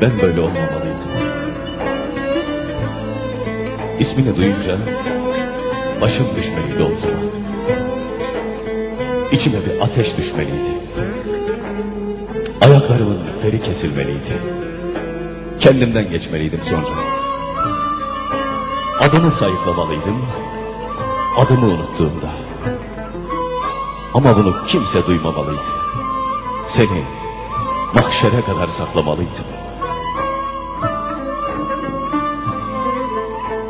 Ben böyle olmamalıydım. İsmini duyunca başım düşmeliydi omzuma. İçime bir ateş düşmeliydi. Ayaklarımın feri kesilmeliydi. Kendimden geçmeliydim sonra. Adını sayıklamalıydım. Adımı unuttuğumda. Ama bunu kimse duymamalıydı. Seni mahşere kadar saklamalıydım.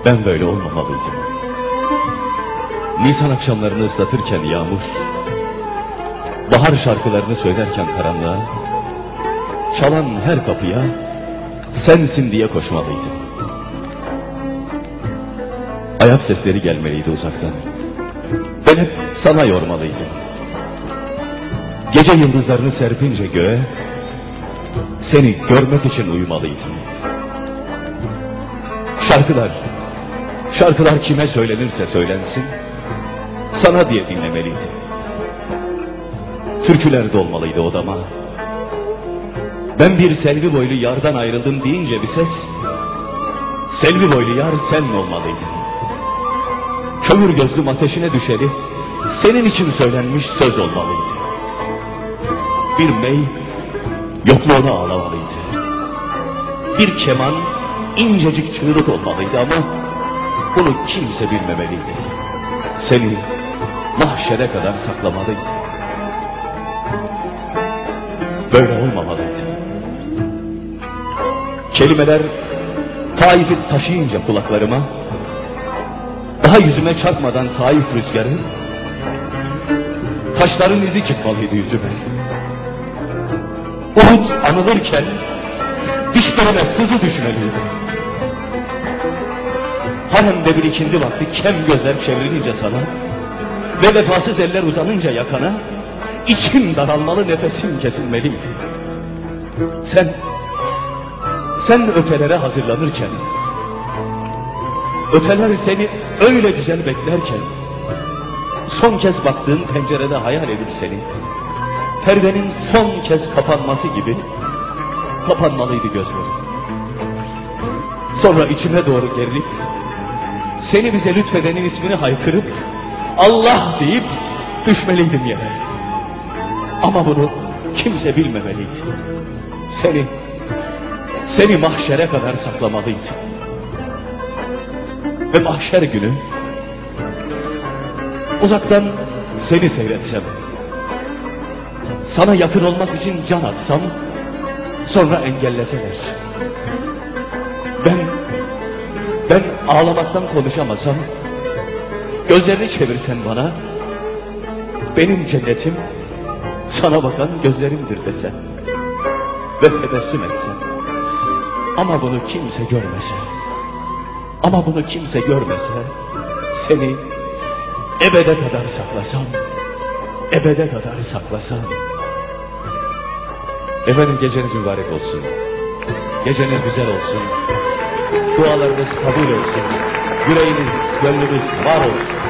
Ben böyle olmamalıydım. Nisan akşamlarını ıslatırken yağmur, bahar şarkılarını söylerken karanlığa, çalan her kapıya sensin diye koşmalıydım. Ayak sesleri gelmeliydi uzaktan. Ben hep sana yormalıydım. Gece yıldızlarını serpince göğe, seni görmek için uyumalıydım. Şarkılar, şarkılar kime söylenirse söylensin, sana diye dinlemeliydi. Türküler dolmalıydı odama. Ben bir selvi boylu yardan ayrıldım deyince bir ses, selvi boylu yar sen olmalıydın. Kömür gözlüm ateşine düşeri, senin için söylenmiş söz olmalıydı. Bir mey, yokluğuna ağlamalıydı. Bir keman, incecik çığlık olmalıydı ama bunu kimse bilmemeliydi. Seni mahşere kadar saklamalıydı. Böyle olmamalıydı. Kelimeler Taif'i taşıyınca kulaklarıma, daha yüzüme çarpmadan Taif rüzgarı, taşların izi çıkmalıydı yüzüme. Uhud anılırken dişlerime sızı düşmeliydi. Haremde bir ikindi vakti kem gözler çevrilince sana ve vefasız eller uzanınca yakana içim daralmalı nefesim kesilmeliydi. Sen, sen ötelere hazırlanırken öteler seni öyle güzel beklerken son kez baktığın pencerede hayal edip seni perdenin son kez kapanması gibi kapanmalıydı gözlerim. Sonra içime doğru gerilip seni bize lütfedenin ismini haykırıp Allah deyip düşmeliydim yere. Ama bunu kimse bilmemeliydi. Seni, seni mahşere kadar saklamalıydı. Ve mahşer günü uzaktan seni seyretsem, sana yakın olmak için can atsam, sonra engelleseler. Ben, ben ağlamaktan konuşamasam, gözlerini çevirsen bana, benim cennetim sana bakan gözlerimdir desen ve tebessüm etsen. Ama bunu kimse görmese, ama bunu kimse görmese, seni ebede kadar saklasam, ebede kadar saklasam. Efendim geceniz mübarek olsun. Geceniz güzel olsun. Dualarınız kabul olsun. Yüreğiniz, gönlünüz var olsun.